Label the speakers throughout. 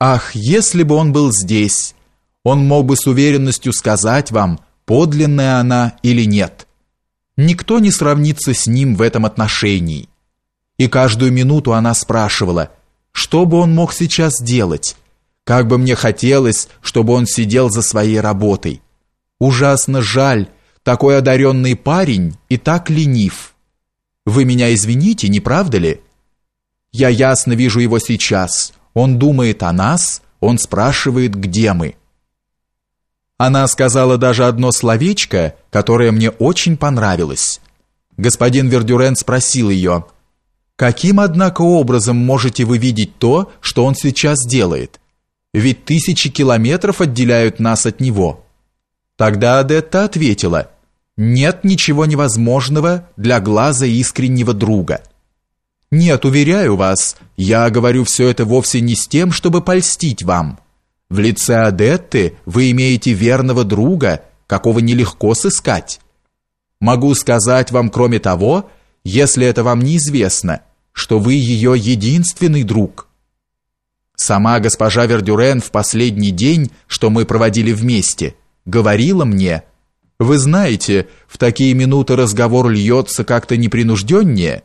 Speaker 1: Ах, если бы он был здесь, он мог бы с уверенностью сказать вам, подлинная она или нет. Никто не сравнится с ним в этом отношении. И каждую минуту она спрашивала, что бы он мог сейчас делать, как бы мне хотелось, чтобы он сидел за своей работой. Ужасно жаль, такой одаренный парень и так ленив. Вы меня извините, не правда ли? Я ясно вижу его сейчас. Он думает о нас, он спрашивает, где мы. Она сказала даже одно словечко, которое мне очень понравилось. Господин Вердюрен спросил ее, «Каким, однако, образом можете вы видеть то, что он сейчас делает? Ведь тысячи километров отделяют нас от него». Тогда Адетта ответила, «Нет ничего невозможного для глаза искреннего друга». Нет, уверяю вас, я говорю все это вовсе не с тем, чтобы польстить вам. В лице Адетты вы имеете верного друга, какого нелегко сыскать. Могу сказать вам, кроме того, если это вам неизвестно, что вы ее единственный друг. Сама госпожа Вердюрен в последний день, что мы проводили вместе, говорила мне, «Вы знаете, в такие минуты разговор льется как-то непринужденнее».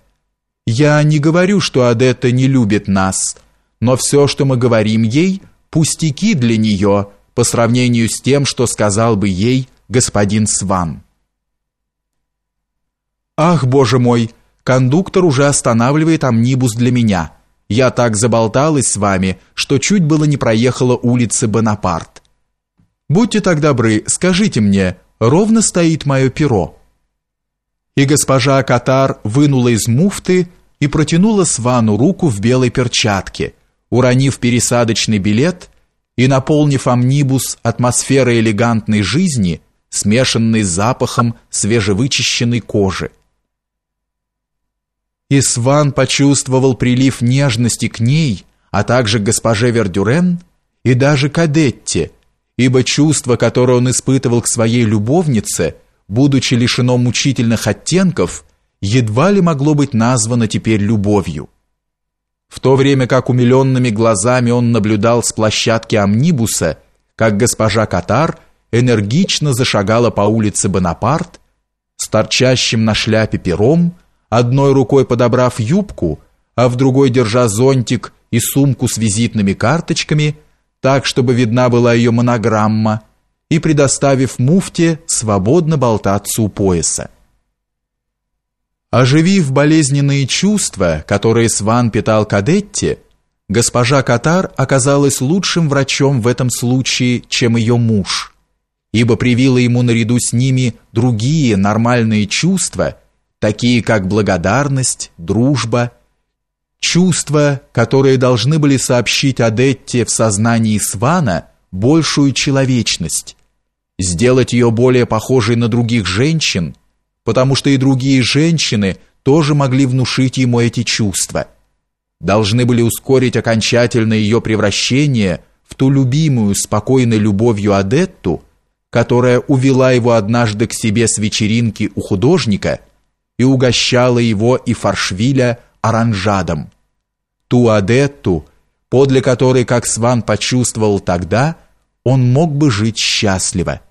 Speaker 1: Я не говорю, что Адетта не любит нас, но все, что мы говорим ей, пустяки для нее по сравнению с тем, что сказал бы ей господин Сван. Ах, боже мой, кондуктор уже останавливает амнибус для меня. Я так заболталась с вами, что чуть было не проехала улицы Бонапарт. Будьте так добры, скажите мне, ровно стоит мое перо и госпожа Катар вынула из муфты и протянула Свану руку в белой перчатке, уронив пересадочный билет и наполнив амнибус атмосферой элегантной жизни, смешанной с запахом свежевычищенной кожи. И Сван почувствовал прилив нежности к ней, а также к госпоже Вердюрен и даже к Адетте, ибо чувство, которое он испытывал к своей любовнице – будучи лишено мучительных оттенков, едва ли могло быть названо теперь любовью. В то время как умиленными глазами он наблюдал с площадки амнибуса, как госпожа Катар энергично зашагала по улице Бонапарт, с торчащим на шляпе пером, одной рукой подобрав юбку, а в другой держа зонтик и сумку с визитными карточками, так, чтобы видна была ее монограмма, и предоставив муфте свободно болтаться у пояса. Оживив болезненные чувства, которые Сван питал Кадетте, госпожа Катар оказалась лучшим врачом в этом случае, чем ее муж, ибо привила ему наряду с ними другие нормальные чувства, такие как благодарность, дружба, чувства, которые должны были сообщить Адетте в сознании Свана большую человечность, сделать ее более похожей на других женщин, потому что и другие женщины тоже могли внушить ему эти чувства. Должны были ускорить окончательное ее превращение в ту любимую спокойной любовью Адетту, которая увела его однажды к себе с вечеринки у художника и угощала его и Фаршвиля оранжадом. Ту Адетту, подле которой, как Сван почувствовал тогда, он мог бы жить счастливо –